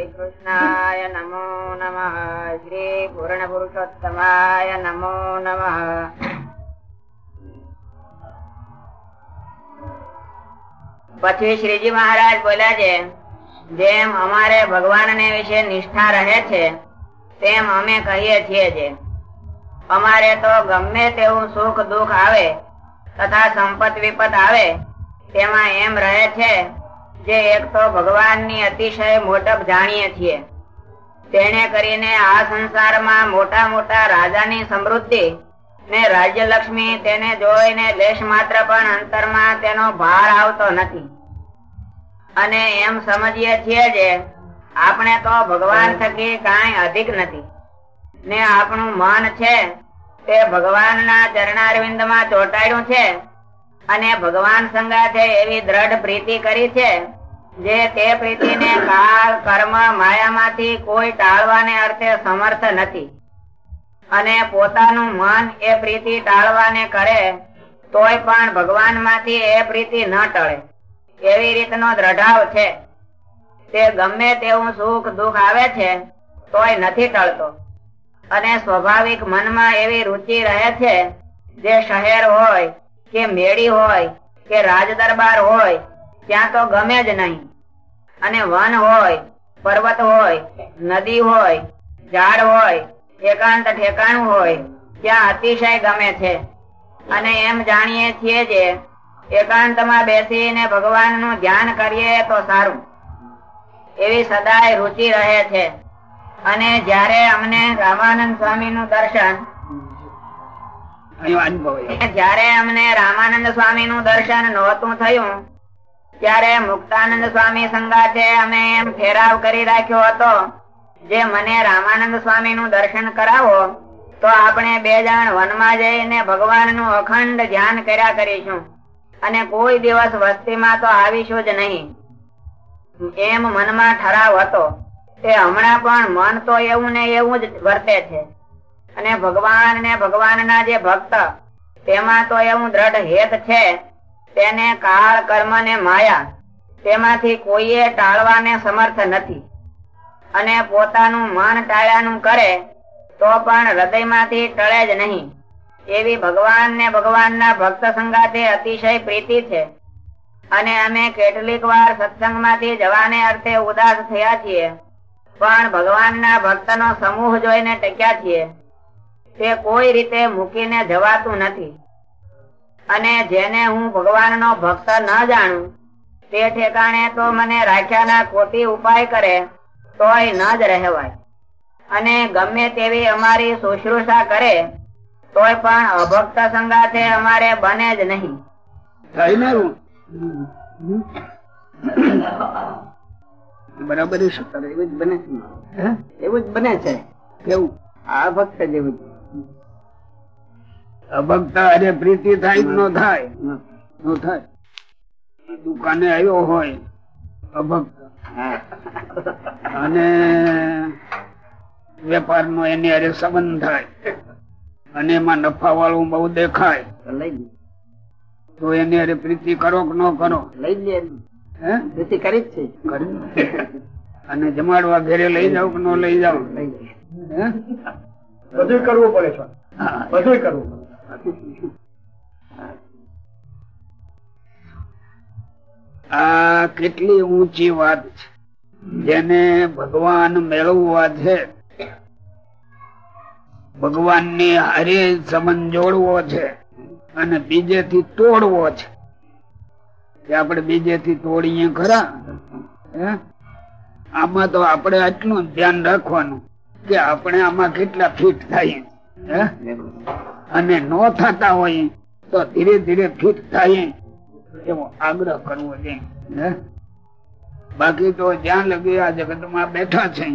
શ્રી કૃષ્ણાય નમો નમઃ શ્રી પૂર્ણ પુરુષોત્તમાય નમો નમઃ પછી શ્રીજી મહારાજ બોલ્યા છે, જેમ અમારે ભગવાન ને વિશે નિષ્ઠા રહે છે, તેમ અમે કહીએ છીએ છે અમારે તો ગમે તેવું સુખ દુઃખ આવે, તથા સંપત વિપત આવે, તેમાં એમ રહે છે જે એક તો ભગવાનની અતિશય મોટપ જાણીએ છીએ. તેને કરીને આ સંસારમાં મોટા મોટા રાજાની સમૃદ્ધિ ને રાજ્યલક્ષ્મી તેને જોઈને લેશ માત્ર પણ અંતરમાં તેનો ભાર આવતો નથી. અને એમ સમજીએ છીએ જે આપણે તો ભગવાન થકી કાંઈ અધિક નથી. ને આપણું મન છે તે ભગવાનના ચરણારવિંદમાં ચોંટાડ્યું છે. અને ભગવાન સંગાથે એવી દ્રઢ પ્રીતિ કરી છે જે તે પ્રીતિને કાળ, કર્મ, માયામાંથી કોઈ ટાળવાને અર્થે સમર્થ નથી. અને પોતાનું મન એ પ્રીતિ ટાળવાને કરે, તોય પણ ભગવાનમાંથી એ પ્રીતિ ન ટળે. એવી રીતનો દ્રઢાવ છે. તે ગમે તેવું સુખ, દુઃખ આવે છે, તોય નથી ટળતો. અને સ્વાભાવિક મનમાં એવી રુચિ રહે છે, જે શહેર હોય, કે મેળી હોય, કે રાજ દરબાર હોય, ત્યાં તો ગમે જ નહીં. અને વન હોય પર્વત હોય નદી હોય ઝાડ હોય એકાંત ઠેકાણું હોય ત્યાં અતિશય ગમે છે. અને એમ જાણીએ છીએ જે એકાંતમાં બેસીને ભગવાનનું ધ્યાન કરીએ તો સારું. એવી સદાય રુચિ રહે છે. અને જ્યારે અમને રામાનંદ સ્વામી નું દર્શન જ્યારે અમને રામાનંદ સ્વામી નું દર્શન નહોતું થયું ત્યારે મુક્તાનંદ સ્વામી સંગાથે અમે એમ ફેરાવ કરી રાખ્યો હતો, જે મને રામાનંદ સ્વામી નું દર્શન કરાવો, તો આપણે બે જણ વનમાં જઈને ભગવાનનું અખંડ ધ્યાન કર્યા કરીશું. અને કોઈ દિવસ વસ્તીમાં તો આવીશું જ નહીં. એમ મનમાં ઠરાવ હતો. તે હમણાં પણ મન તો એવું ને એવું જ વર્તે છે. અને ભગવાન ને ભગવાનના જે ભક્ત, તેમાં તો એવું દ્રઢ હેત છે તેને કાળ કર્મ ને માયા. તેમાંથી કોઈએ ટાળવાને સમર્થ નથી. અને પોતાનું મન ટાળ્યાનું કરે, તો પણ હૃદયમાંથી ટળે જ નહીં. એવી ભગવાન ને ભગવાનના ભક્ત સંગાતે અતિશય પ્રીતિ છે. અને અમે કેટલીક વાર સત્સંગમાંથી જવાને અર્થે ઉદાસ થયા છીએ. પણ ભગવાનના ભક્તનો સમૂહ જોઈને ટક્યા છીએ. તે કોઈ રીતે મૂકીને જવાતું નથી. અને જેને હું ભગવાનનો ભક્ત ન જાણું તે ઠેકાણે તો મને રાખ્યાના ખોટી ઉપાય કરે તોય ન જ રહેવાય. અને ગમે તેવી અમારી શુશ્રુષા કરે તોય પણ અભક્ત સંગાથે અમારે બને જ નહીં. બરાબર એવું જ બને છે. એવું જ બને છે. કેવું? આ ભક્ત જેવું અભક્ત અરે પ્રીતિ થાય નો થાય. નો થાય. દુકાને આવ્યો હોય અભક્ત. અને વેપાર નો એની અરે સંબંધ થાય. અને એમાં નફા વાળું બહુ દેખાય. તો એની અરે પ્રીતિ કરો કે ન કરો? લઈ લે. પ્રીતિ કરી જ છે. અને જમાડવા ઘરે લઈ જાવ કે ન લઈ જાવ બધું કરવું પડે છે. બધું કરવું આ કેટલી ઊંચી વાત છે. જેને ભગવાન મેળવવા છે ભગવાનની હારે સંબંધ જોડવો છે અને બીજેથી તોડવો છે. કે આપણે બીજેથી તોડીએ ખરા? આમાં તો આપણે આટલું ધ્યાન રાખવાનું કે આપણે આમાં કેટલા ફિટ થાય અને ન થતા હોય તો ધીરે ધીરે ફિટ થાય એવો આગ્રહ કરવો જોઈએ બાકી તો જ્યાં લગી આ જગતમાં બેઠા છે,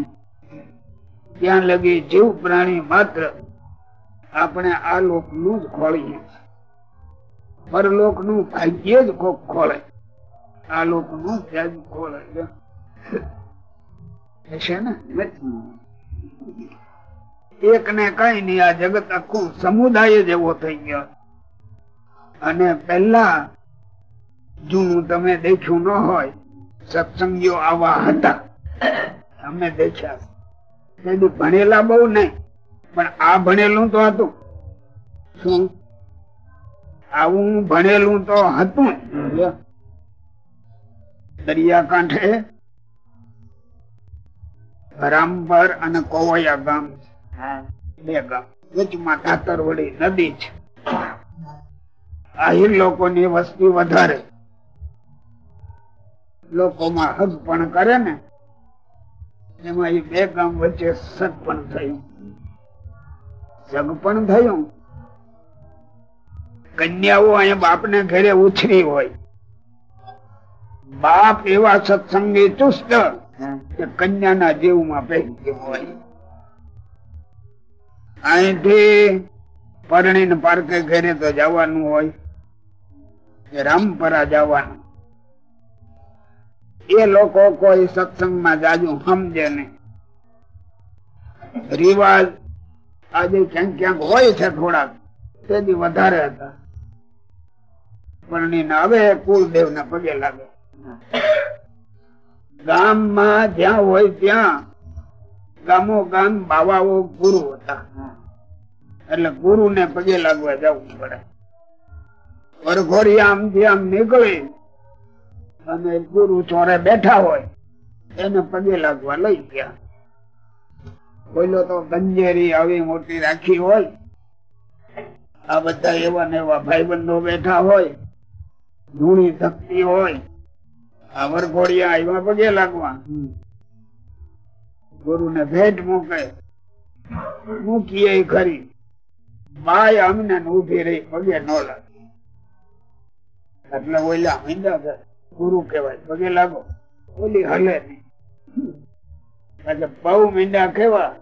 ત્યાં લગી જીવ પ્રાણી માત્ર આપણે આ લોકનું જ ખોળીએ પરલોકનું ભાગ્ય જ કોક ખોળે. આ લોકનું ત્યાં જ ખોળે છે ને? એક ને કઈ નહીં, આ જગત આખું સમુદાય જેવો થઈ ગયો. અને પેલા જૂનું તમે દેખ્યું ન હોય, સત્સંગીઓ આવા હતા. અમે દેખ્યા. ભણેલા બહુ નહીં, પણ આ ભણેલું તો હતું. શું? આવું ભણેલું તો હતું દરિયા કાંઠે રામપર અને કોવયા ગામ બે ગામ વચમાં ધાતર નદી છે. આહિર લોકોની વસ્તી વધારે. લોકોમાં હક પણ કરે ને એમાં એ બે ગામ વચ્ચે સત પણ થયું. જગ પણ થયું. કન્યાઓ અહીંયા બાપ ને ઘરે ઉછરી હોય. બાપ એવા સત્સંગી ચુસ્ત કે કન્યાના જીવમાં પહેરી હોય. અહીંથી પરણી પાર્કે ઘરે તો જવાનું હોય. રામપરા જવાનું. એ લોકો કોઈ સત્સંગમાં જાજુ સમજે નહીં. રિવાજ આજે ક્યાંક ક્યાંક હોય છે થોડાક. તેથી વધારે હતા. પરણીને હવે કુલદેવ ને પગે લાગે. ગામમાં જ્યાં હોય ત્યાં ગામો ગામ બાવાઓ ગુરુ હતા. એટલે ગુરુ ને પગે લાગવા જવું પડે. વરઘોડી આમથી આમ નીકળી, અને ગુરુ ચોરે બેઠા હોય, એને પગે લાગવા લઈ ગયા. બોલો તો ગંજેરી આવી મોટી રાખી હોય, આ બધા એવા ને એવા ભાઈબંધો બેઠા હોય, ધૂણી ધકતી હોય, આ વરઘોડિયા આવ્યા પગે લાગવા. ગુરુ ને ભેટ મૂકે, મૂકીએ ખરી. બાય અમને ઊભી રહી, પગે ન લાગે. એટલે ઓલા હિંદા છે, ગુરુ કહેવાય, પગે લાગો. ઓલી હલે નહીં. બહુ મીંડા કેવા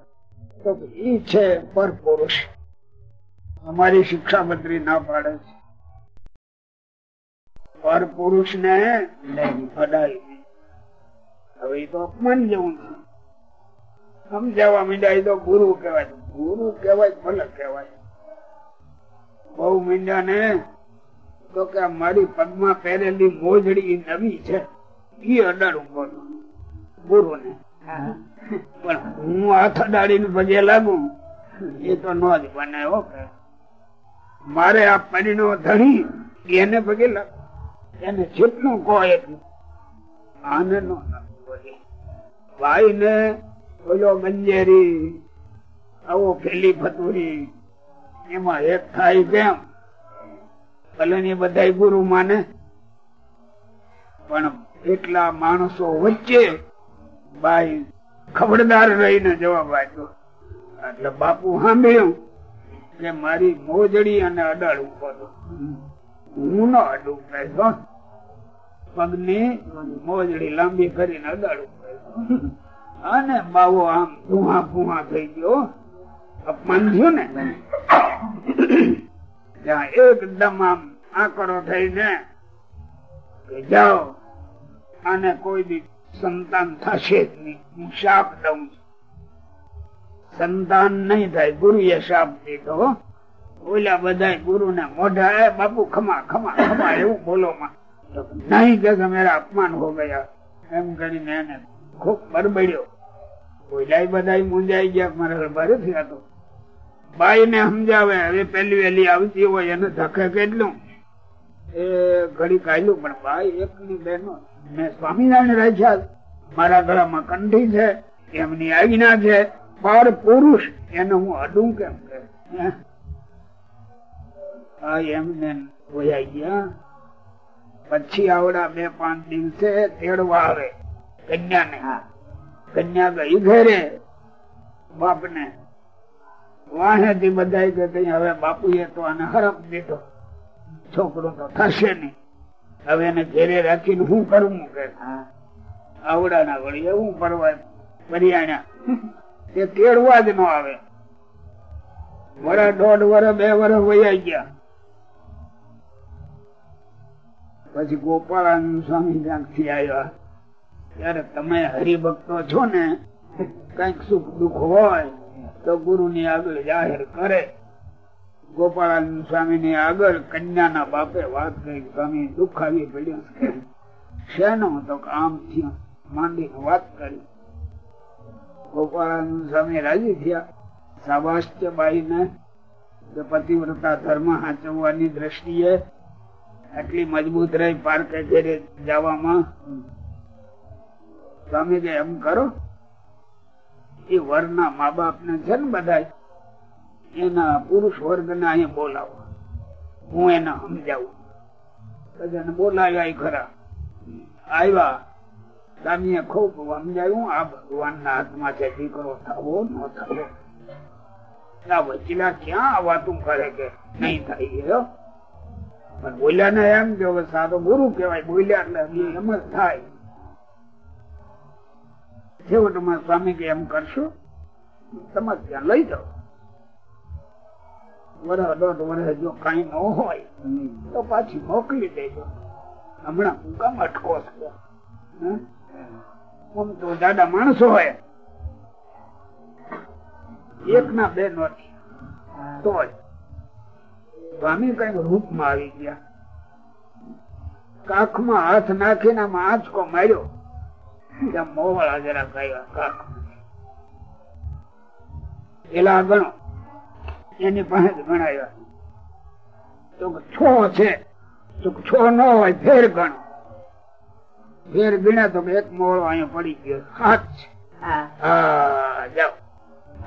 તો ઈ છે પર પુરુષ અમારી શિક્ષા મંત્રી ના પાડે છે. પર પુરુષ ને હવે તો અપમાન જેવું છે. સમજાવવા મીંડા એ તો ગુરુ કેવાય ગુરુ કેવાય ભલે કેવાય બહુ મીંડા ને. તો કે મારી પગમાં પહેરેલી મોજડી નવી છે. એ અડાડું બોલો. ગુરુ ને પણ હું હાથ અડાડીને પગે લાગુ એ તો નો જ બને મારે આ પરીનો ધણી એને પગે લાગુ. એને જેટલું કહો એટલું. આને નો ભાઈ ને ઓલો ગંજેરી આવો પેલી ફતુરી એમાં એક થાય કેમ? ભલે બધા ગુરુ માને, પણ એટલા માણસો વચ્ચે બાઈ ખબરદાર રહીને જવાબ આપ્યો. એટલે બાપુ સાંભળ્યું કે મારી મોજડી અને અડાડ ઉપર હું ન અડું કહેશો પગની મોજડી લાંબી કરીને અડાડું અને બાવો આમ ફુહા ફુહા થઈ ગયો. અપમાન થયું ને? ત્યાં એકદમ આમ આકરો થઈને જાઓ અને કોઈ બી સંતાન થશે જ નહીં. હું શાપ દઉં સંતાન નહીં થાય ગુરુ એ શાપ દીધો ઓલા બધા ગુરુ ને મોઢા બાપુ ખમા ખમા ખમા એવું બોલો માં. નહીં કે મેરા અપમાન હો ગયા. એમ કરીને એને ખૂબ બરબડ્યો. ઓલા બધા મુંજાઈ ગયા મારા ભારે થયા તો. બાઈ ને સમજાવે. હવે પેલી વેલી આવતી હોય એને ધકે કેટલું? એ ઘડી કાઢ્યું, પણ બાઈ એક ની બહેનો, મેં સ્વામિનારાયણ રાખ્યા મારા ગળામાં કંઠી છે, એમની આજ્ઞા છે પર પુરુષ, એને હું અડું કેમ કે? એમને વયા ગયા. પછી આવડા બે પાંચ દિવસે તેડવા આવે. કન્યા ને કન્યા ગઈ ઘરે. બાપ ને બધા કે હવે બાપુ એ તો આને હરપ દીધો. છોકરો તો થશે નહીં. હવે એને ઘેરે રાખીને હું કરવું કે? આવડા ના વળી એવું પરવા પરિયાણા તે તેડવા જ ન આવે. વરા દોઢ વરસ બે વર વયા ગયા. પછી ગોપાળાનંદ સ્વામી ક્યાંકથી આવ્યા. ત્યારે તમે હરિભક્તો છો ને કંઈક સુખ દુઃખ હોય તો ગુરુ ની આગળ જાહેર કરે. ગોપાળાનંદ સ્વામી ની આગળ કન્યા ના બાપે વાત કરી, સ્વામી, દુખાવી પડ્યો શેનો તો આમ થયો? માંડી વાત કરી. ગોપાળાનંદ સ્વામી રાજી થયા. સાબાસ્ય બાઈ ને પતિવ્રતા ધર્મ સાચવવાની દ્રષ્ટિએ આટલી મજબૂત રહી પાર્કે ઘેરે જવામાં. સ્વામી કે એમ કરો. એ વરના મા બાપ ને છે ને બધા એના પુરુષ વર્ગ ને અહીંયા બોલાવો. હું એને સમજાવું. એને બોલાવ્યા ખરા. આવ્યા. સ્વામીએ ખૂબ સમજાયું, આ ભગવાન ના હાથમાં છે દીકરો થવો ન થવો. આ વચીલા ક્યાં આ વાતું કરે કે? નહીં થાય પણ બોલ્યા ને એમ કે સારો ગુરુ કેવાય બોલ્યા એટલે એમ જ થાય. છેવટમાં સ્વામી કે એમ કરશો, તમારે ત્યાં લઈ જાઓ. વરસ દોઢ જો કઈ ન હોય, તો પાછી મોકલી દેજો. હમણાં હું કામ અટકો છો. તો દાદા માણસો હોય. એક ના બે નથી. તો સ્વામી કંઈક રૂપમાં આવી ગયા. કાખમાં હાથ નાખીને આંચકો માર્યો. ત્યાં મોવાળા જરા એક મોળો અહીંયા પડી ગયો હાથ છે.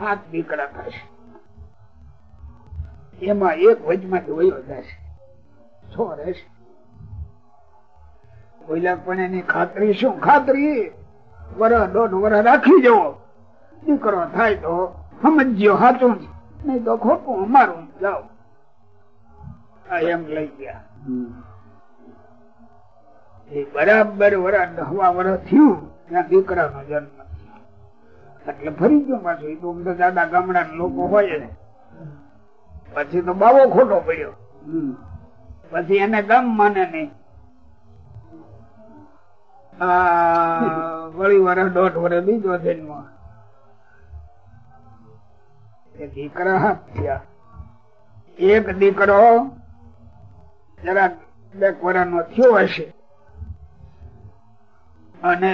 હાથ દીકરા થશે એમાં એક વચમાંથી વયો જશે છો. રહેશે ઓઈલા પણ એની ખાતરી શું? ખાતરી? વરસ દોઢ વરસ રાખી જવો દીકરો થાય તો સમજ્યો સાચું છે નહીં તો ખોટું અમારું જાઓ. એમ લઈ ગયા. બરાબર વરા દહવા વરસ થયું ત્યાં દીકરાનો જન્મ એટલે ફરી ગયો પાછું. એ તો અમદા દાદા ગામડા લોકો હોય ને. પછી તો બાવો ખોટો પડ્યો. પછી એને ગામ માને નહીં. વળી વર્ષ દોઢ વર્ષ બીજો જન્મ. દીકરા હાથ થયા એક દીકરો જરા બે વર્ષ નો થયો હશે. અને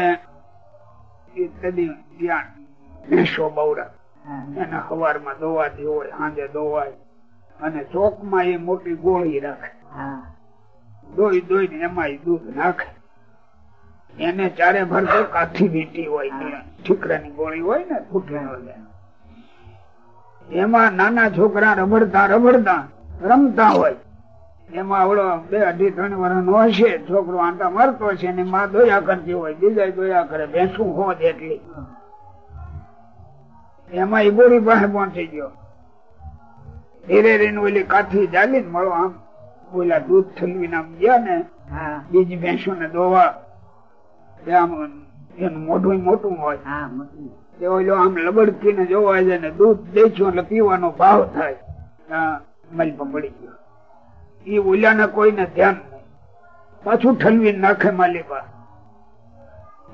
ભેંસો એને સવારમાં દોવાતી હોય સાંજે દોવાય અને ચોકમાં એ મોટી ગોળી રાખે. દોઈ દોઈ એમાં દૂધ નાખે. એને ચારે ભરતો કાઠી વીટી હોય ઠીકરાની ગોળી હોય ને ફૂટી એમાં નાના છોકરા રબડતા રબડતા રમતા હોય. એમાં આવડો બે અઢી ત્રણ વર્ષ નો હશે છોકરો આંટા મારતો છે ને માં દોયા કરતી હોય બીજા દોયા કરે ભેંસું હોત એટલી. એમાં એ ગોળી પાસે પહોંચી ગયો. ધીરે ધીરે ઓલી કાઠી જાલી ને મળો આમ. ઓલા દૂધ ઠલવીને નામ ગયા ને બીજી ભેંસો ને દોવા. એનું મોઢું મોટું હોય. તે ઓલો આમ લબડકી ને જોવા જાય ને દૂધ દેખ્યું એટલે પીવાનો ભાવ થાય મલ પડી ગયો. એ ઓલા ને કોઈને ધ્યાન નહીં. પાછું ઠલવી નાખે માલિકા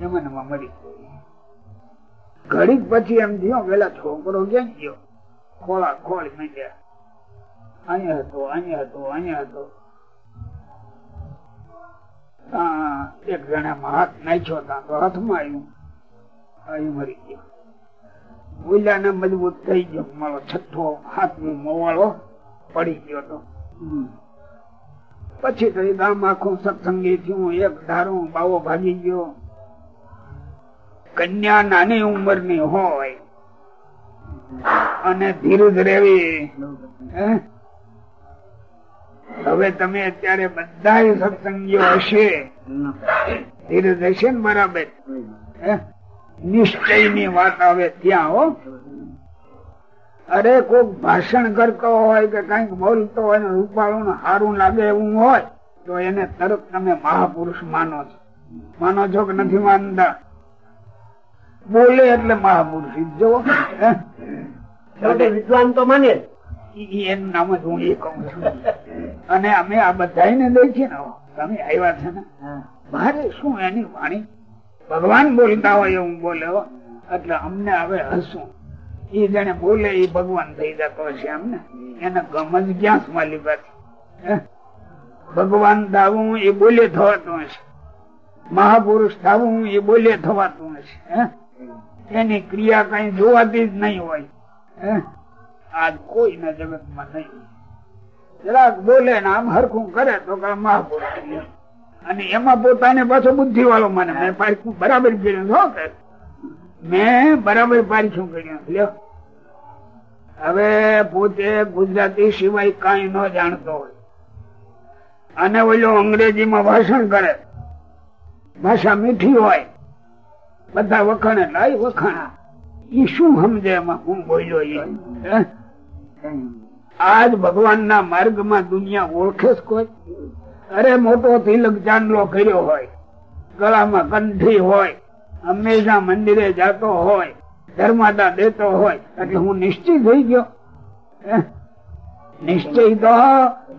એમાં મરી ગયો. ઘડીક પછી એમ થયો પેલા છોકરો ક્યાં ગયો? ખોળા ખોળ માંડ્યા. અહીંયા હતો અહીંયા હતો અહીંયા હતો. એક જણામાં હાથ નાખ્યો હતા તો હાથમાં આવ્યું અહીં મરી ગયો. બોલ્યા ને મજબૂત થઈ ગયો. મારો છઠ્ઠો હાથ મોવાળો પડી ગયો તો. પછી તો ગામ આખું સત્સંગી થયું. એક ધારું બાવો ભાગી ગયો. કન્યા નાની ઉંમર હોય. અને ધીરજ રેવી હવે તમે અત્યારે બધા સત્સંગીઓ હશે. ધીરજ હશે ને બરાબર. નિશ્ચયની વાત આવે ત્યાં હો. અરે કોક ભાષણ કરતો હોય કે કંઈક બોલતો હોય ને રૂપાળું સારું લાગે એવું હોય તો એને તરત તમે મહાપુરુષ માનો છો. માનો છો કે નથી માનતા? બોલે એટલે મહાપુરુષ જો વિદ્વાન તો માને એનું નામ જ હું એ કઉ છું. અને અમે આ બધા ને ને તમે આવ્યા છે ને? મારે શું એની વાણી? ભગવાન બોલતા હોય એવું બોલ્યો એટલે અમને હવે હસું એ જેને બોલે એ ભગવાન થઈ જતો હશે અમને એને ગમ જ ક્યાં માલી પાછી? ભગવાન દાવું એ બોલે થવાતું હશે. મહાપુરુષ થવું એ બોલે થવાતું હશે. એની ક્રિયા કઈ જોવાતી જ નહીં હોય. હે? આજ કોઈના જગતમાં નહીં. જરાક બોલે ને આમ હરખું કરે તો કે મહાપુરુષ. અને એમાં પોતાને પાછો બુદ્ધિ વાળો મને. મેં પારખું બરાબર કર્યું છો કે? મેં બરાબર પારખું કર્યું લ્યો. હવે પોતે ગુજરાતી સિવાય કઈ ન જાણતો હોય. અને ઓલો અંગ્રેજીમાં ભાષણ કરે. ભાષા મીઠી હોય. બધા વખાણે, લાય વખાણા. ઈ શું સમજે એમાં? હું બોલ્યો એ? આજ ભગવાન ના માર્ગમાં દુનિયા ઓળખે કોઈ? અરે, મોટો તિલક ચાંદલો કર્યો હોય, ગળામાં કંઠી હોય, હંમેશા મંદિરે જાતો હોય, ધર્માદા દેતો હોય, એટલે હું નિશ્ચિત થઈ ગયો? નિશ્ચય તો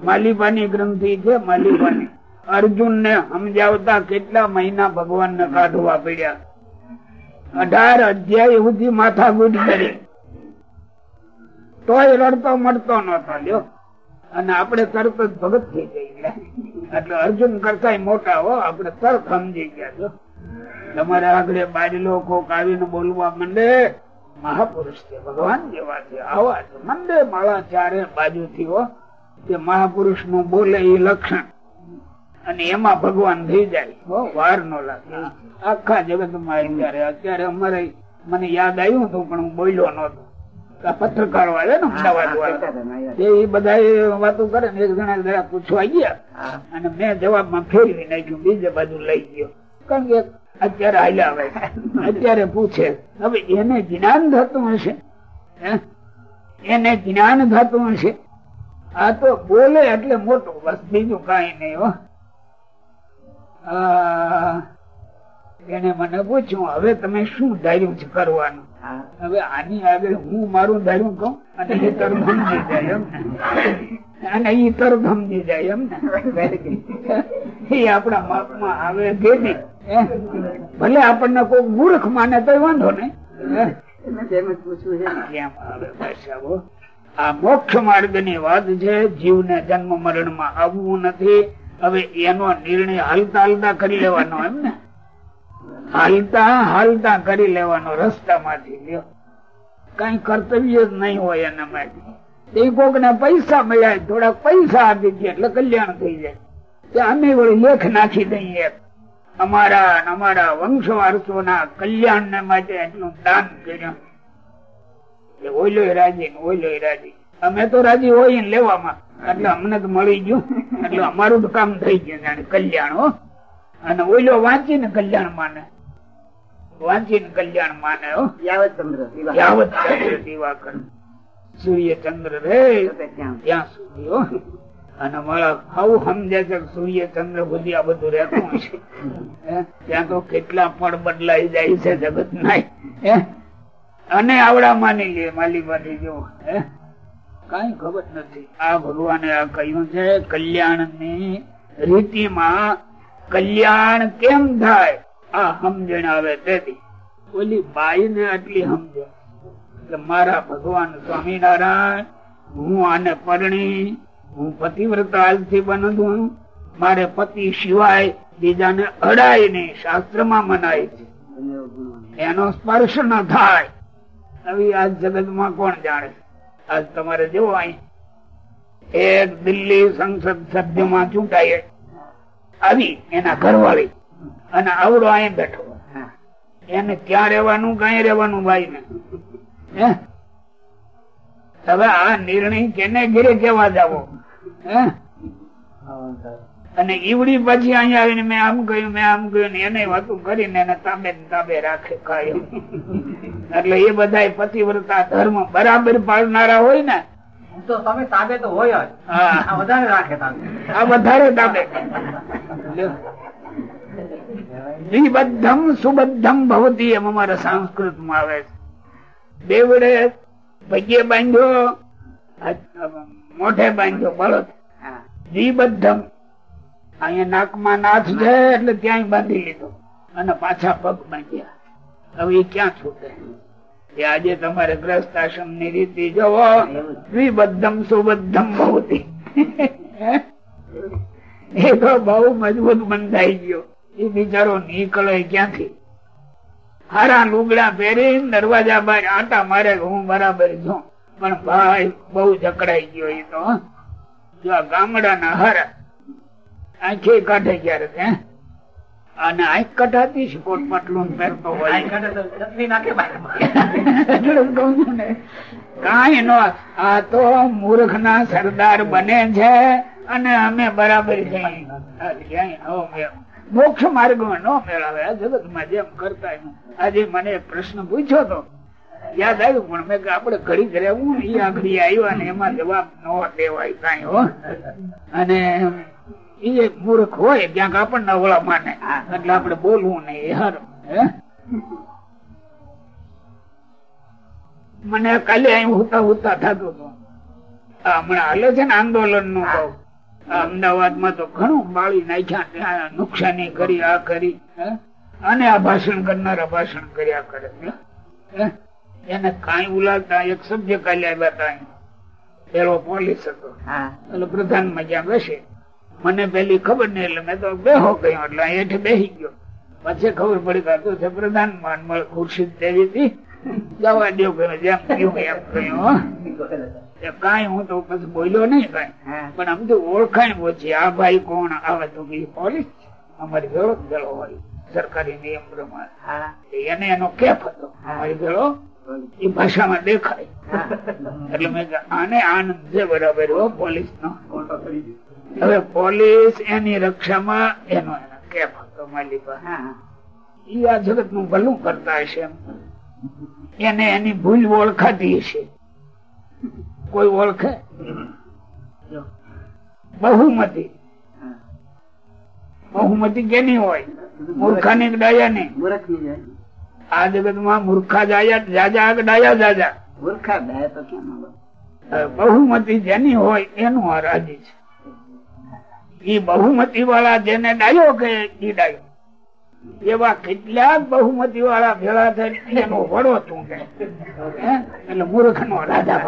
માલિબાની ગ્રંથિ છે માલિબાની અર્જુન ને સમજાવતા કેટલા મહિના ભગવાન ને કાઢવા પડ્યા? અઢાર અધ્યાય સુધી માથા ગુટ કરી. તોય રડતો મળતો નતો લ્યો અને આપણે તરત જ ભગત થઈ જઈએ. એટલે અર્જુન કરતા મોટા હો, આપણે તરત સમજી ગયા છો. તમારે આગળ બારી લોકો આવીને બોલવા માંડે. મહાપુરુષ છે, ભગવાન જેવા છે, આવા છે. મંડે માળા ચારે બાજુથી હો. તે મહાપુરુષનું બોલે એ લક્ષણ. અને એમાં ભગવાન થઈ જાય. વાર નો લાગે. આખા જગતમાં અત્યારે અત્યારે અમારે મને યાદ આવ્યું હતું, પણ હું બોલ્યો નતો પત્રકારો વાળે ને અમદાવાદ વાળા. એ બધા વાતો કરે ને એક જણા જરા પૂછવા ગયા. અને મેં જવાબમાં ફેરવી નાખ્યું બીજે બાજુ લઈ ગયો. કારણ કે અત્યારે હાલ્યા આવે. અત્યારે પૂછે હવે એને જ્ઞાન થતું હશે? હે? એને જ્ઞાન થતું હશે? આ તો બોલે એટલે મોટું બસ બીજું કઈ નહીં હો. એને મને પૂછ્યું હવે તમે શું ધાર્યું છે કરવાનું? હવે આની આગળ હું મારું ધાર્યું કહું, અને એ તરફ સમજી જાય એમ. અને એ તરફ સમજી જાય એમ. એ આપણા માપમાં આવે કે ભલે આપણને કોઈ મૂર્ખ માને તો વાંધો નહીં? આ મોક્ષ માર્ગની વાત છે, જીવને જન્મ મરણમાં આવવું નથી. હવે એનો નિર્ણય હાલતા હાલતા કરી લેવાનો એમ ને? હાલતા હાલતા કરી લેવાનો રસ્તામાંથી લ્યો. કઈ કર્તવ્ય જ નહીં હોય એના માટે તે કોક ને પૈસા મળ્યા થોડાક પૈસા આપી દે એટલે કલ્યાણ થઈ જાય. તે અમે વળી લેખ નાખી દઈએ. અમારા અમારા વંશ વારસો ના કલ્યાણ ને માટે એટલું દાન કર્યું. ઓઈલો રાજી ને ઓઈલો રાજી. અમે તો રાજી હોય લેવામાં. એટલે અમને તો મળી ગયું. એટલે અમારું કામ થઈ ગયું જાણે કલ્યાણ, હો. અને ઓઈલો વાંચીને કલ્યાણ માને. વાંચીને કલ્યાણ માને હો. યાવત ચંદ્ર દિવાકર. સૂર્ય ચંદ્ર રે ત્યાં સુધી. અને મારા આવું સમજે છે સૂર્ય ચંદ્ર બધી આ બધું રહેતું છે હે? ત્યાં તો કેટલા પણ બદલાઈ જાય છે જગત ના અને આવડા માની લે માલી માની જો. હે? કઈ ખબર નથી. આ ભગવાને આ કહ્યું છે કલ્યાણની રીતિમાં કલ્યાણ કેમ થાય? આ સમજણ આવે તેથી. ઓલી બાઈ ને આટલી સમજણ. મારા ભગવાન સ્વામિનારાયણ, હું આને પરણી, હું પતિવ્રતા આજથી બનતું મારે પતિ સિવાય બીજાને અડાય નહીં, શાસ્ત્રમાં મનાય છે. એનો સ્પર્શ ન થાય. આવી આજ જગતમાં કોણ જાણે? આજ તમારે જેવો અહીં. એક દિલ્હી સંસદ સભ્યમાં ચૂંટાય. આવી એના ઘરવાળી. અને આવડો અહીં બેઠો. એને ક્યાં રહેવાનું કઈ રહેવાનું ભાઈ ને હવે આ નિર્ણય કેને ઘેરે કેવા જાવો? અને ઈવડી પછી અહીંયા આવીને મેં આમ કહ્યું મેં આમ કહ્યું એને વાતું કરીને એને તાબે તાબે રાખે કહ્યું એટલે એ બધા પતિવ્રતા ધર્મ બરાબર પાળનારા હોય ને તો તમે તાબે તો હોય જ. વધારે રાખે તાબે. આ વધારે તાબે. નિબદ્ધમ સુબદ્ધમ ભવતી એમ અમારા સંસ્કૃતમાં આવે છે. બેવડે પગે બાંધ્યો મોઢે બાંધ્યો બળદ. નિબદ્ધમ અહીંયા નાકમાં નાથ છે એટલે ત્યાંય બાંધી લીધો. અને પાછા પગ બાંધ્યા. હવે એ ક્યાં છૂટે? એ આજે તમારે ગ્રસ્ત આશ્રમની રીતિ જોવો. દ્વિબદ્ધમ સુબદ્ધમ ભવતી. એ તો બહુ મજબૂત બંધાઈ ગયો. એ બિચારો નીકળે ક્યાંથી? હારા લુગડા પહેરી દરવાજા બહાર આટા મારે હું બરાબર છું. પણ ભાઈ બહુ જકડાઈ ગયો એ તો જો આ ગામડાના હારા આંખે કાઢે ક્યારે અને આંખ કઢાતી છે કોટ પટલું પહેરતો હોય. નાખે કાંઈ નો. આ તો મૂર્ખ ના સરદાર બને છે અને અમે બરાબર મોક્ષ માર્ગમાં નો મેળવે આ જગતમાં જેમ કરતા આજે મને પ્રશ્ન પૂછ્યો તો. યાદ આવ્યું, પણ મેં આપડે ઘડી ઘરે ને એ આખરી આવ્યા ને, એમાં જવાબ નો દેવાય કઈ, હો. અને એ મૂર્ખ હોય, ક્યાંક આપણને અવળા માને. એટલે આપડે બોલવું નહીં હારું. હે? મને કાલે અહીં હુતા હુતા થતું હતું. હમણાં હાલે છે ને આંદોલનનું કહું અમદાવાદમાં તો ઘણું બાળી નાખ્યા નુકસાની કરી આ કરી અને આ ભાષણ કરનારા ભાષણ કર્યા કરે? એને કાંઈ ઉલાવતા એક સભ્ય કાલે આવ્યા હતા. પેલો પોલીસ હતો. એટલે પ્રધાનમાં જ્યાં બેસે. મને પેલી ખબર નહીં એટલે મેં તો બેહો ગયો એટલે હેઠ બેસી ગયો. પછી ખબર પડી કે છે પ્રધાન માન મળે ખુરશી જ દેવી હતી. જવા દેવ ગયો જેમ થયું એમ ગયો હો. હું તો પછી બોલ્યો નહીં કઈ. પણ આમ તો ઓળખાણ પછી આ ભાઈ કોણ? આવે તો કે પોલીસ અમારી ભેળો ભેળો હોય. સરકારી નિયમ પ્રમાણે. એને એનો કેફ હતો. અમારી ભેળો એ ભાષામાં દેખાય. એટલે મેં આને આનંદ છે બરાબર હો પોલીસ નો હવે પોલીસ એની રક્ષામાં એનો એનો કેફ હતો પાસે. ઈ આ જગતનું ભલું કરતા હશે એમ. એને એની ભૂલ ઓળખાતી હશે. કોઈ ઓળખે? બહુમતી. બહુમતી કેની હોય? મૂર્ખાની કે ડાયાની? આ જગતમાં મૂર્ખા જાયા જાજા ડાયા જાજા? બહુમતી જેની હોય એનું આ રાજી છે. ઈ બહુમતી વાળા જેને ડાયો કે ઈ ડાયો. એવા કેટલાક બહુમતી વાળા ભેળા થાય, એનો વડો તું કે. એટલે મૂર્ખ નો રાજા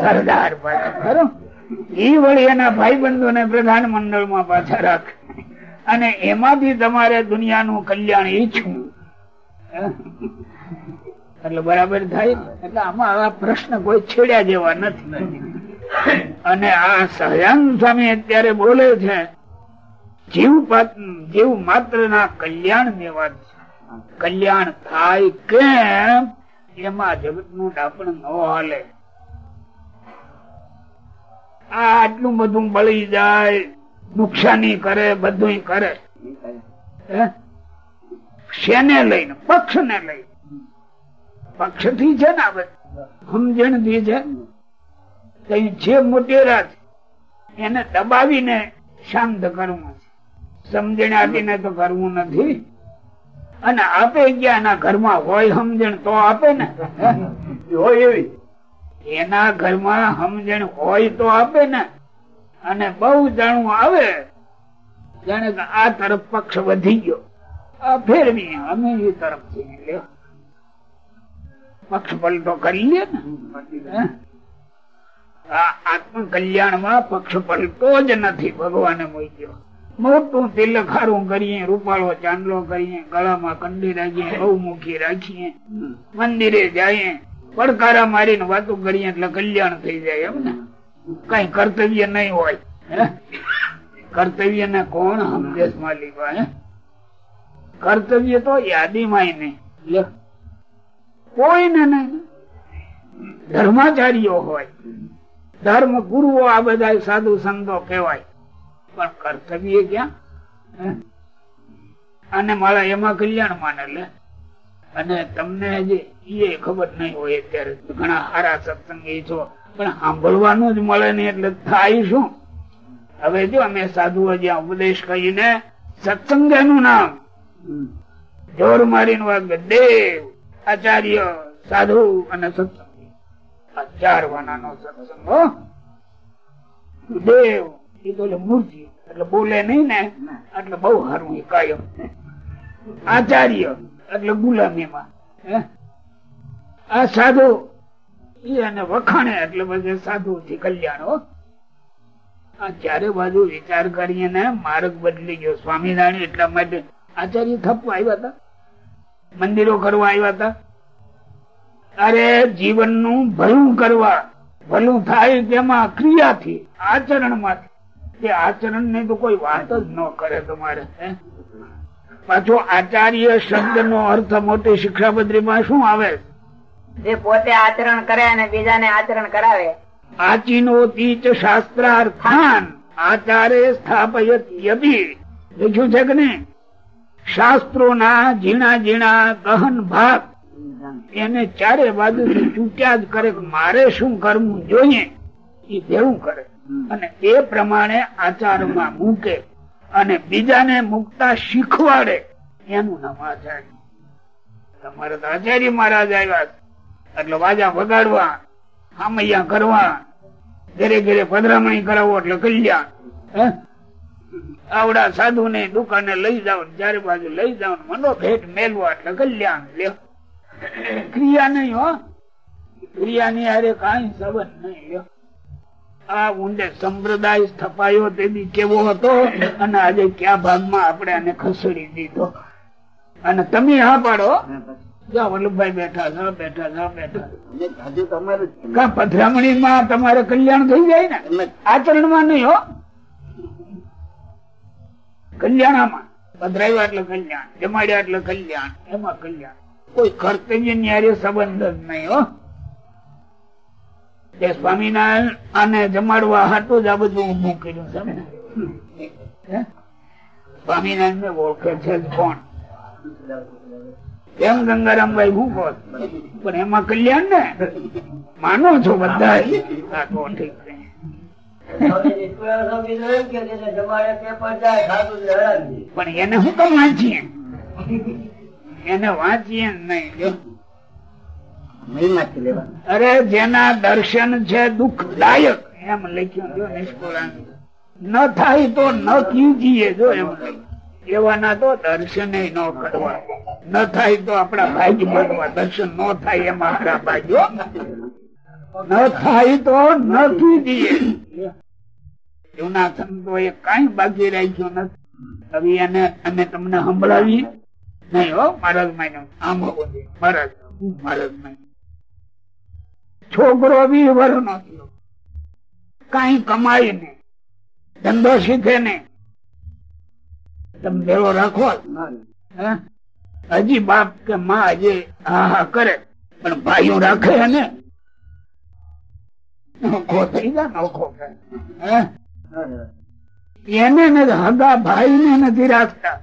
સરદાર પાછો. ઈ વળી એના ભાઈ બંધુ ને પ્રધાન મંડળમાં પાછા રાખ. અને એમાંથી તમારે દુનિયાનું કલ્યાણ ઈચ્છવું? એટલે બરાબર થાય? એટલે આમાં આ પ્રશ્ન કોઈ છેડ્યા જેવા નથી. અને આ સહયાન સ્વામી અત્યારે બોલે છે જીવ જીવ માત્ર ના કલ્યાણ મેવા કલ્યાણ થાય કેમ? એમાં જગતનું ડાપણ ન હાલે. આટલું બધું બળી જાય, નુકસાની કરે બધું કરે. શેને લઈને? પક્ષ ને લઈને. પક્ષથી છે ને આ સમજણથી છે કઈ જે મોટેરા છે, એને દબાવીને શાંત કરવું. સમજણ આપીને તો કરવું નથી. અને આપે ગયા ઘરમાં હોય સમજણ તો આપે ને. હોય એવી. એના ઘરમાં સમજણ હોય તો આપે ને. અને બહુ જાણવું આવે જાણે કે આ તરફ પક્ષ વધી ગયો. આ ફેરવી અમે એ તરફ લ્યો. પક્ષ પલટો કરી લે ને. આ આત્મ કલ્યાણમાં પક્ષ પલટો જ નથી ભગવાને મૂક્યો. મોટું તિલક હારું કરીએ રૂપાળો ચાંદલો કરીએ ગળામાં કંડી રાખીએ બહુમુખી રાખીએ મંદિરે જઈએ પડકારા મારીને વાતો કરીએ એટલે કલ્યાણ થઈ જાય એમ ને. કઈ કર્તવ્ય નહીં હોય હે? કર્તવ્ય ને કોણ સમજેશ માલિકા કર્તવ્ય તો યાદીમાં નહીં. કોઈ કોઈને નહીં. ધર્માચાર્યો હોય. ધર્મ ગુરુઓ આ બધા સાધુ સંતો કહેવાય. પણ કર્તવ્ય ક્યાં? અને મારા એમાં કલ્યાણ માને અને તમને હજી એ ખબર નહીં હોય અત્યારે ઘણા સારા સત્સંગી છો. પણ સાંભળવાનું જ મળે નહીં એટલે થાય હવે જો અમે સાધુઓ જ્યાં ઉપદેશ કહીને સત્સંગ એનું નામ જોર મારીને વાગે દેવ, આચાર્ય, સાધુ અને સત્સંગી. આ વાના નો સત્સંગ દેવ એ તો એટલે બોલે નહીં ને, એટલે બહુ સારું કાયમ. આચાર્ય, એટલે ગુલામીમાં? આ સાધુ એને વખાણે એટલે બધે સાધુ થી કલ્યાણ ચારે બાજુ વિચાર કરીને ને માર્ગ બદલી ગયો. સ્વામિનારાયણ એટલા માટે આચાર્ય થપવા આવ્યા હતા. મંદિરો કરવા આવ્યા હતા. અરે જીવનનું ભલું કરવા. ભલું થાય તેમાં ક્રિયાથી, આચરણમાંથી. તે આચરણની તો કોઈ વાત જ ન કરે તમારે પાછો આચાર્ય શબ્દ નો અર્થ મોટી શિક્ષાપત્રીમાં શું આવે? જે પોતે આચરણ કરે અને બીજાને આચરણ કરાવે. આચીનો તીચ શાસ્ત્રાર્થાન આચારે સ્થાપયત યદી લખ્યું છે કે નહીં? શાસ્ત્રોના ઝીણા ઝીણા ગહન ભાગ. એને ચારે બાજુથી ચૂંટ્યા જ કરે મારે શું કરવું જોઈએ? એ ભેવું કરે. અને એ પ્રમાણે આચારમાં મૂકે અને બીજાને મૂકતા શીખવાડે, એનું નામ આચાર્ય. તમારે તો આચાર્ય મહારાજ આવ્યા એટલે વાજા વગાડવા, હામૈયા કરવા, ઘરે ઘરે પધરામણી કરાવો એટલે કલ્યાણ? આવડા સાધુ ને દુકાને લઈ જાવ ચારે બાજુ લઈ જાવ મનો ભેટ મેલવા એટલે કલ્યાણ લ્યો. ક્રિયા નહીં હો. ક્રિયા ની હારે કઈ સંબંધ નહીં, લ્યો. આ ઊંડે સંપ્રદાય સ્થપાયો તેથી કેવો હતો અને આજે ક્યાં ભાગમાં આપણે આને ખસેડી દીધો. અને તમે હા પાડો. વલ્લભભાઈ બેઠા છે બેઠા છે બેઠા હજુ તમારે કા પધરામણી માં તમારે કલ્યાણ થઈ જાય ને? આચરણમાં નહીં હો. કલ્યાણમાં. પધરાવ્યા એટલે કલ્યાણ જમાડ્યા એટલે કલ્યાણ એમાં કલ્યાણ. કોઈ કર્તવ્યની હારે સંબંધ જ નહીં હો. તે સ્વામિનારાયણ આને જમાડવા હાટું જ આ બધું ઊભું કર્યું છે સ્વામિનારાયણ ને? ઓળખે છે કોણ? એમ ગંગારામભાઈ હું કહો પણ એમાં કલ્યાણ ને? માનો છો બધા? પણ એને હું કેમ વાંચીએ એને વાંચીએ નહીં. મહિમાથી અરે જેના દર્શન છે દુઃખદાયક, એમ લખ્યું જો નિષ્કુળાંક ન થાય તો ન કીજીએ જો એમ એવાના તો દર્શન ન કરવા. ન થાય તો આપણા ભાગ્ય દર્શન ન થાય એમ આપણા ભાગ્યો ન થાય તો ન કીજીએ. જૂના સંતો એ કઈ બાકી રાખ્યું નથી. એને અમે તમને સંભળાવીએ. નહીં હો, મહારાજમાં આમ મહારાજ મહારાજમાં છોકરો વીસ વર્ષ નો થયો. કઈ કમાય ને ધંધો શીખે ને તમે ભેળો રાખો હજી બાપ કે માં હજી હા હા કરે, પણ ભાઈઓ રાખે ને હગા ભાઈ ને નથી રાખતા.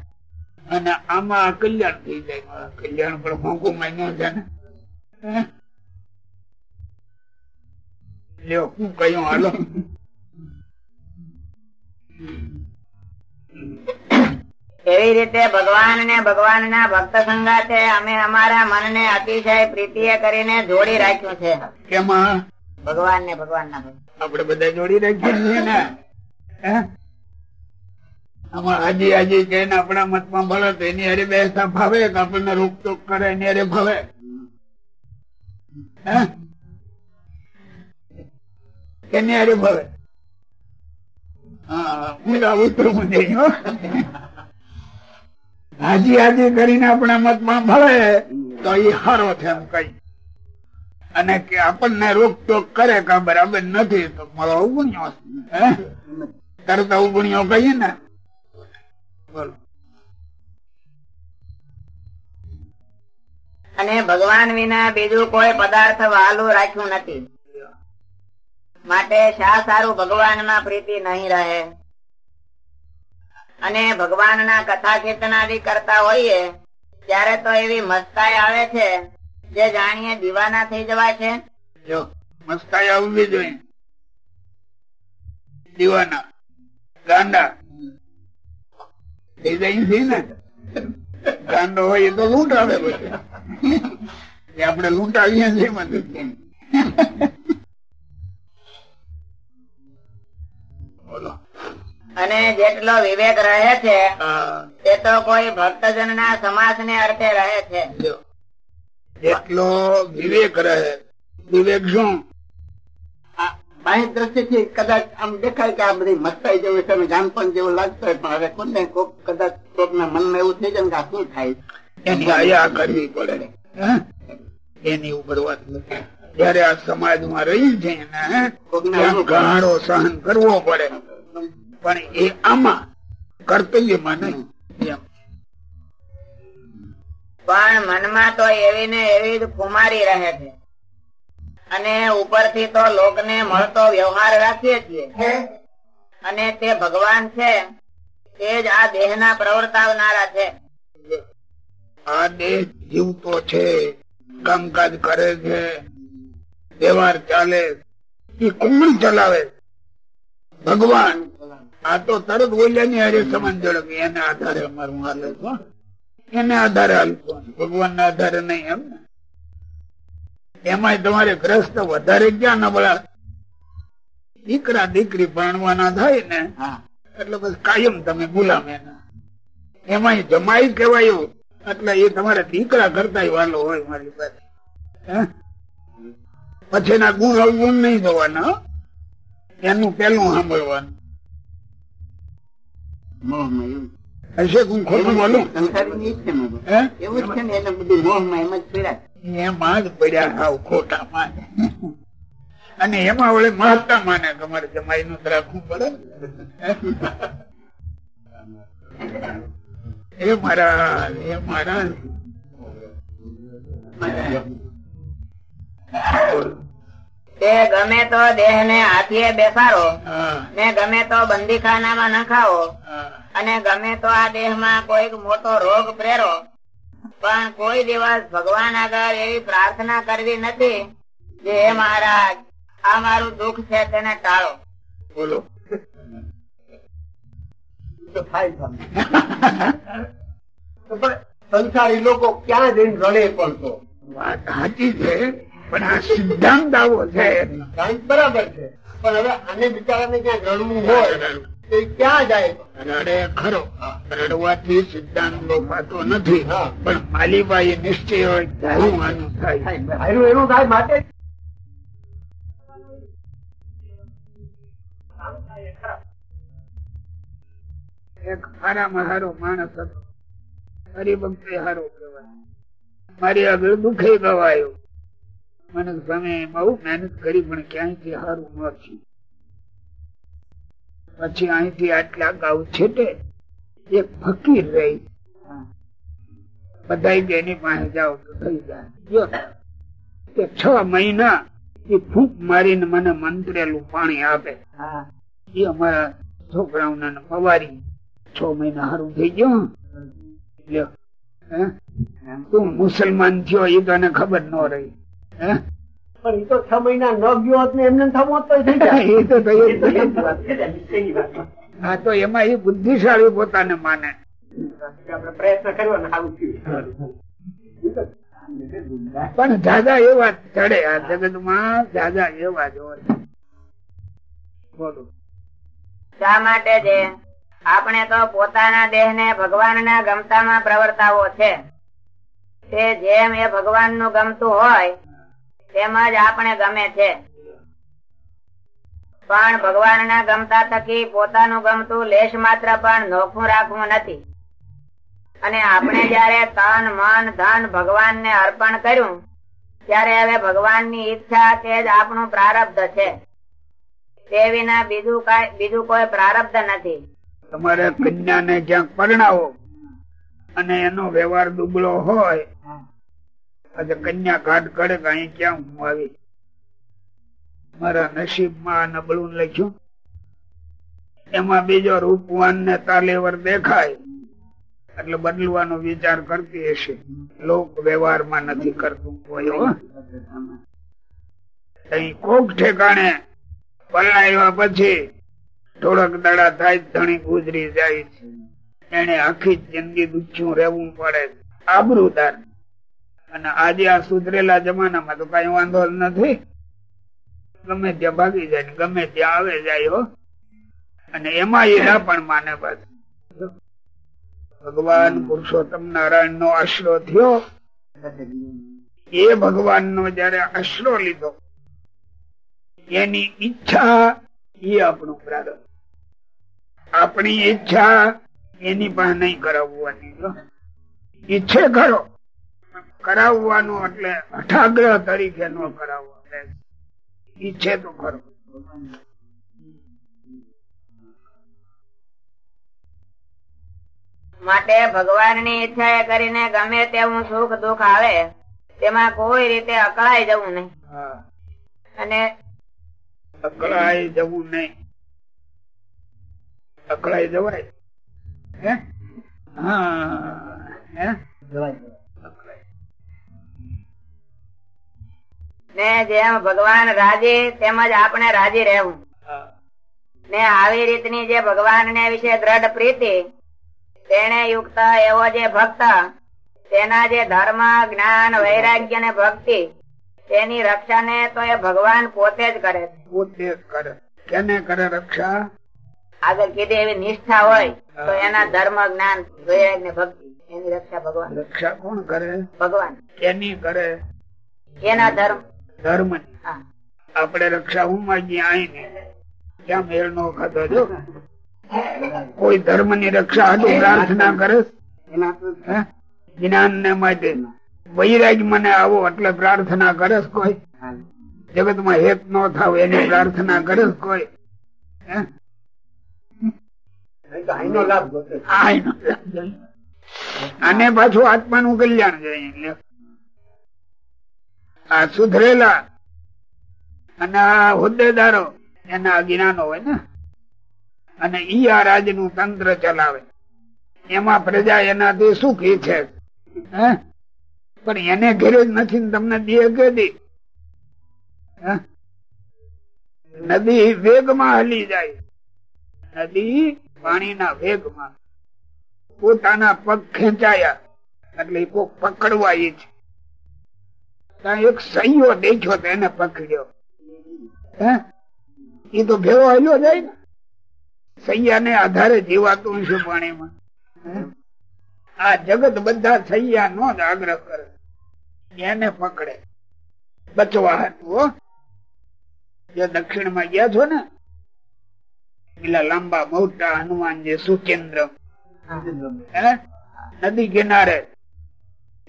અને આમાં કલ્યાણ થઈ જાય. કલ્યાણ પણ મોંઘું માન્યો છે ને? લ્યો હું કયું હાલો એવી રીતે ભગવાન ને ભગવાન ના ભક્ત સંગાતે અમે અમારા મનને અતિશય પ્રીતિ કરીને જોડી રાખ્યું છે. કેમાં? ભગવાન ને ભગવાન ના આપડે બધા જોડી રાખીએ છીએ ને? હાજી હાજી કે ને આપણા મતમાં ભલે તો એની હારે બેસતા ભાવે આપણને રોકટોક કરે એની હારે ભાવે. હે? એની હારે ભાવે. હાજી હાજી કરીને મતમાં ભળે, તો એ છે એમ કઈ. અને આપણને રોકટોક કરે નથી, તો મારો અવગુણ્યો હે? તરત અવગુણ્યો કહીએ ને. બોલો. અને ભગવાન વિના બીજું કોઈ પદાર્થ વાલું રાખ્યું નથી. માટે શા સારું ભગવાનમાં પ્રીતિ નહીં રહે? અને ભગવાન ના કથા કીર્તનાદિ કરતા હોઈએ, ત્યારે તો એવી મસ્તાઈ આવે છે જે જાણીએ દીવાના થઈ જવાય છે? જો મસ્તાઈ આવવી જોઈએ. દીવાના. ગાંડા. થઈ જાય છે ને? ગાંડો હોય તો લૂંટાવે પછી. આપડે લૂંટાવીએ છીએ મતલબ અને જેટલો વિવેક રહે છે તે તો કોઈ ભક્તજન ના સમાસ ને અર્થે રહે છે. જેટલો વિવેક રહે. વિવેક શું? આ બાહ્ય દ્રષ્ટિથી કદાચ આમ દેખાય કે આ બધી મસ્તાઈ જેવું છે જાનપણ જેવું લાગતું હોય પણ હવે કોને કોક કદાચ કોકના મનમાં એવું થઈ જાય કે આ શું થાય એની આયા કરવી પડે. હે? એની ઉપર વાત નથી જયારે આ સમાજમાં રહી છે ને ગાળો સહન કરવો પડે. પણ એ આમાં કર્તવ્યમાં નહીં. પણ મનમાં તો એવી ને એવી જ ખુમારી રહે છે. અને ઉપરથી તો લોકને મળતો વ્યવહાર રાખીએ છીએ. અને તે ભગવાન છે તે જ આ દેહ ના પ્રવર્તાવનારા છે. આ દેહ જીવતો છે કામકાજ કરે છે વ્યવહાર ચાલે એ કોણ ચલાવે ભગવાન આ તો તરત બોલ્યા ની હારે સમાન જોડે એના આધારે અમારું હાલે છો. એને આધારે હાલતો ભગવાન ના આધારે નહીં એમ ને? એમાંય તમારે ગ્રસ્ત વધારે ક્યાં નબળા દીકરા દીકરી ભણવાના થાય ને એટલે બસ કાયમ તમે ગુલામ એના. એમાં જમાઈ કહેવાયું એટલે એ તમારે દીકરા કરતા વાલો હોય મારી પાસે. હે? પછી એના ગુણ અવગુણ નહીં જોવાના એનું પેલું સાંભળવાનું. મોહમાં એવું ખોટું બોલું. એવું છે ને એને બધું મોહમાં એમ જ પીડા. એમાં જ પડ્યા હાવ ખોટા માને. અને એમાં વળે મહત્તા માને તમારે મારે જમાઈ નું રાખવું પડે એ મારા એ મારા. તે ગમે તો દેહ ને હાથીએ બેસાડો. ને ગમે તો બંદીખાનામાં નખાવો. અને ગમે તો આ દેહમાં કોઈક મોટો રોગ પ્રેરો. પણ કોઈ દિવસ ભગવાન આગળ એવી પ્રાર્થના કરવી નથી જે હે મહારાજ આ મારું દુઃખ છે તેને ટાળો. બોલો. સંસારી લોકો ક્યાં જઈને રડે પણ તો. વાત સાચી છે. પણ આ સિદ્ધાંત આવો છે. બરાબર છે. પણ હવે આને બિચારાને ક્યાં રડવું હોય તો ક્યાં જાય? રડે ખરો રડવાથી સિદ્ધાંત લોપાતો નથી. પણ માલીબાઈ નિશ્ચય હોય ધારું આનું થાય? એનું થાય માટે? એક સારામાં સારો માણસ હતો. હરિભક્તિ હારો કહેવાય. મારી આગળ દુખે ગવાયો. મને તમે બહુ મહેનત કરી પણ ક્યાંયથી સારું ન પછી અહીંથી આટલા ગાઉ છેટે એક ફકીર રહી. બધા એની પાસે જાઓ તો થઈ જાય. જો તે છ મહિના એ ફૂંક મારીને મને મંત્રેલું પાણી આપે. એ અમારા છોકરાઓને પવારી છ મહિના સારું થઈ ગયો. તું મુસલમાન થયો એ તને ખબર ન રહી? પણ એ તો છ મહિના ન ગયો હોત ને એમને થવું તો થઈ જાય એ તો થયું જ નહીં. છે ને, નિશ્ચયની વાત. હા તો એમાં એ બુદ્ધિશાળી પોતાને માને. આપણે પ્રયત્ન કર્યો ને સારું થયું. પણ દાદા એવા જ ચડે આ જગતમાં દાદા એવા જો બોલો. શા માટે છે? આપણે તો પોતાના દેહ ને ભગવાન ના ગમતામાં પ્રવર્તાવો છે. તે જેમ એ ભગવાનનું ગમતું હોય તેમ જ આપણે ગમે છે. પણ ભગવાન ના ગમતા થકી પોતાનું ગમતું લેશ માત્ર પણ નોખું રાખવું નથી. અને આપણે જયારે તન, મન, ધન ભગવાન ને અર્પણ કર્યું, ત્યારે હવે ભગવાનની ઈચ્છા તે જ આપણું પ્રારબ્ધ છે. તે વિના બીજું કઈ, બીજું કોઈ પ્રારબ્ધ નથી. તમારે કન્યાને ક્યાંક પરણાવો. અને એનો વ્યવહાર દુબળો હોય આજે કન્યા ઘાટ કરે કે અહીં ક્યાં હું આવી? મારા નસીબમાં નબળું લખ્યું. એમાં બીજો રૂપવાન ને તાલેવર દેખાય. એટલે બદલવાનો વિચાર કરતી હશે. લોક વ્યવહારમાં નથી કરતું અહીં કોક ઠેકાણે પલાયવા પછી થોડાક દડા થાય ધણી ગુજરી જાય છે. એને આખી જિંદગી દુખ્યું રહેવું પડે. આબરૂદાર. અને આજે આ સુધરેલા જમાનામાં તો કઈ વાંધો નથી. ગમે ત્યાં ભાગી જાય ગમે ત્યાં આવે જાય હો. અને એમાં એના પણ માને પાછું. ભગવાન પુરુષોત્તમ નારાયણ નો આશરો થયો. એ ભગવાન નો જયારે આશરો લીધો, એની ઈચ્છા એ આપણું પ્રારંભ. આપણી ઈચ્છા એની પણ નહીં કરાવવાની ઈચ્છે ખરો. કરાવવાનું એટલે હઠાગ્રહ તરીકે ન કરાવવો ઈચ્છે તો ખરો. માટે ભગવાનની ઈચ્છા એ કરીને ગમે તેવું સુખ દુઃખ આવે તેમાં કોઈ રીતે અકળાઈ જવું નહીં. અને અકળાઈ જવું નહીં. અકળાઈ જવાય. હે? હા હે? અકળાય. ને જેમ ભગવાન રાજી તેમજ આપણે રાજી રહેવું. ને આવી રીતની જે ભગવાન ને વિશે દ્રઢ પ્રીતિ તેને યુક્ત એવો જે ભક્ત તેના જે ધર્મ જ્ઞાન વૈરાગ્ય ને ભક્તિ તેની રક્ષા ને તો એ ભગવાન પોતે જ કરે પોતે કરે. કેને કરે રક્ષા? આગળ કીધી એવી નિષ્ઠા હોય તો એના ધર્મ જ્ઞાન વૈરાગ ને ભક્તિ એની રક્ષા ભગવાન. રક્ષા કોણ કરે? ભગવાન. કેની કરે? એના ધર્મ. ધર્મ આપણે રક્ષા હું માંગીએ ને. મેળ નો ખાતો જો. કોઈ ધર્મની રક્ષા હતું પ્રાર્થના કરે એના તો હે? જ્ઞાન ને માટે. વૈરાગ મને આવો એટલે પ્રાર્થના કરે કોઈ? જગતમાં હેત નો થાવ એની પ્રાર્થના કરે કોઈ? હે? અહીંનો લાભ ગોતે. આ એનો અને પાછું આત્માનું કલ્યાણ જોઈએ. આ સુધરેલા અને આ હોદ્દેદારો એના જ્ઞાનો હોય ને? અને ઈ આ રાજનું તંત્ર ચલાવે. એમાં પ્રજા એનાથી સુખી છે. પણ એને ઘેરે જ નથી તમને દે કેદી નદી વેગમાં હલી જાય. નદી પાણીના વેગમાં. પોતાના પગ ખેંચાયા. એટલે કોક પકડવા છે. એક સૈયો દેખ્યો તો એને પકડ્યો. એ તો ભેવો હલ્યો જાય ને. સૈયાને આધારે જીવાતું છે પાણીમાં. આ જગત બધા સૈયા નો જ આગ્રહ કરે. એને પકડે. બચવા હતું જે દક્ષિણમાં ગયા છો ને પેલા લાંબા મોટા હનુમાન જે સુચેન્દ્ર હે? નદી કિનારે.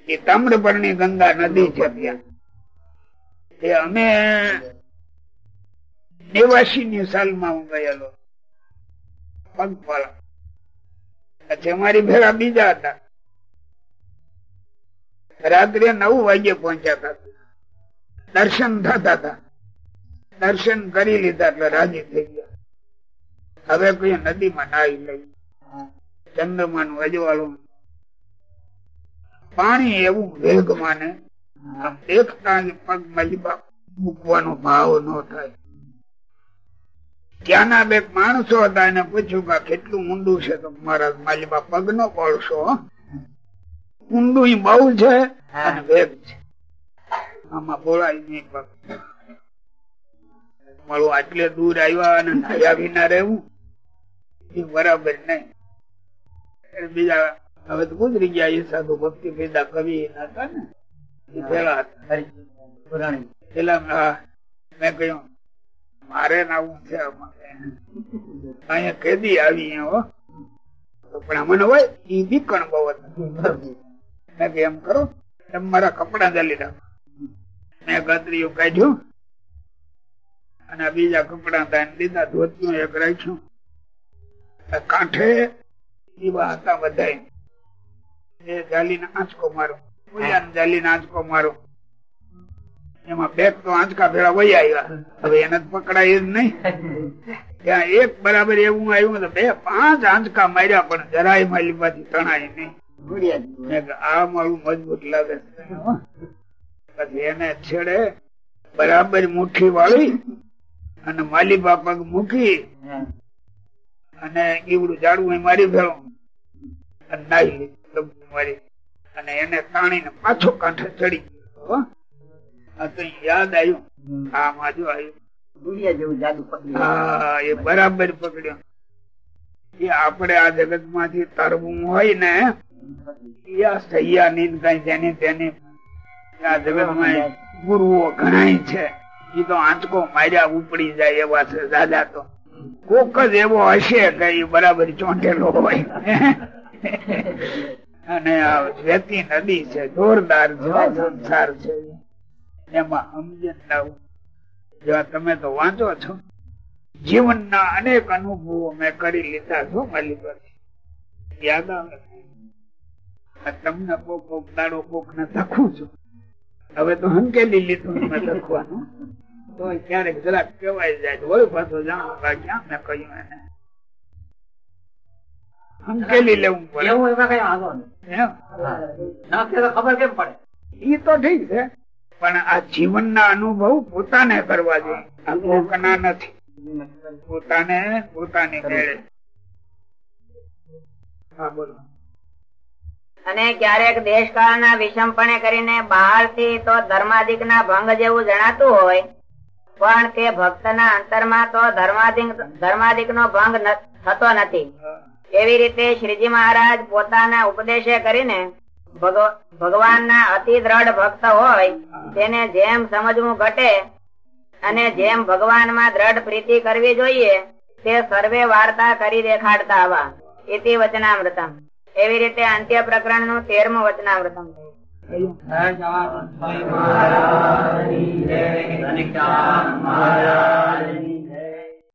એ તામ્રપર્ણી ગંગા નદી છે ત્યાં. એ અમે નેવાસી ની સાલમાં હું ગયેલો. પગપાળા. પછી અમારી ભેળા બીજા હતા. રાત્રે નવ વાગે પહોંચ્યા હતા. દર્શન થતા હતા. દર્શન કરી લીધા એટલે રાજી થઈ ગયા. હવે કોઈ નદીમાં નાહી લઈ. ચંદ્રમાનું અજવાળું પાણી એવું વેગ માને દેખતા પગ મજબા મૂકવાનો ભાવ ન થાય. ત્યાંના બે માણસો હતા એને પૂછ્યું કે કેટલું ઊંડું છે તો મારા માલિબા પગ નો પડશો ઊંડું બહુ છે અને વેગ છે. આમાં બોલાય નહીં પગ. મળું આટલે દૂર આવ્યા અને નાયા વિના રહેવું, એ બરાબર નહીં. બીજા હવે તો ગુજરી ગયા એ સાધુ ભક્તિ પેદા કવિ હતા ને. એ પેલા પેલા મેં કહ્યું, મારે નાવું છે. અહીંયા કેદી આવી પણ મને હોય, ઈ બીકણ બહુ મેં કહ્યું, એમ કરો એમ મારા કપડા જલી રાખો. મેં ગતરીઓ કાઢ્યું અને બીજા કપડા દાન લીધા ધોતિયું એક રાખ્યું. કાંઠે દીવા હતા બધા એ જાલીને આંચકો મારો. ઓલિયાને જાલીને આંચકો મારો. એમાં બે તો આંચકા ભેળા વહી આવ્યા. હવે એને પકડાય નહીં. ત્યાં એક બરાબર એવું આવ્યું તો બે પાંચ આંચકા માર્યા પણ જરાય મારી કીધું, આ મારું મજબૂત લાગે પછી એને છેડે બરાબર મુઠ્ઠી વાળી અને માલીબા પગ મૂકી અને ઈવડું જાડવું મારી ભેળો. અને નાહી લીધું અને એને તાણીને પાછો કાંઠે ચડી ગયો તો યાદ આવ્યું. આ માજો આવ્યું. બરાબર પકડ્યો. એ આપણે આ જગતમાંથી તરવું હોય ને એ આ સૈયા ની કઈ જેની તેની. આ જગતમાં ગુરુઓ ઘણા છે. એ તો આંચકો માર્યા ઉપડી જાય એવા છે દાદા તો. કોક જ એવો હશે કે બરાબર ચોંટેલો હોય. અને આ વેતી નદી છે, જોરદાર સંસાર છે. એમાં સમજણ લાવું. જેવા તમે તો વાંચો છો. જીવનના અનેક અનુભવો મેં કરી લીધા છો મારી પાસે યાદ આવે? તમને કોક કોક દાડો કોક ને લખું છું. હવે તો હંકેલી લીધું મેં લખવાનું. તો ક્યારેક જરાક કહેવાય જાય હોય પાછો જાણો ક્યાં મેં કહ્યું એને. હંકેલી લેવું પડે. એવું એમાં કઈ વાંધો નહીં? ના કે ખબર કેમ પડે? એ તો ઠીક છે પણ આ જીવનના અનુભવ પોતાને કરવા જોઈએ. આ નથી. પોતાને પોતાની મેળે. હા બોલો. અને ક્યારેક દેશકાળના વિષમપણે કરીને બહારથી તો ધર્માધિક ના ભંગ જેવું જણાતું હોય પણ તે ભક્તના અંતરમાં તો ધર્માધિક ધર્માધિક નો ભંગ થતો નથી. એવી રીતે શ્રીજી મહારાજ પોતાના ઉપદેશે કરીને ભગવ- ભગવાનના અતિ દ્રઢ ભક્ત હોય, તેને જેમ સમજવું ઘટે અને જેમ ભગવાનમાં દ્રઢ પ્રીતિ કરવી જોઈએ, તે સર્વે વાર્તા કરી દેખાડતા આવા. ઇતિ વચનામૃતમ. એવી રીતે અંત્ય પ્રકરણનું તેરમું વચનામૃતમ. થયું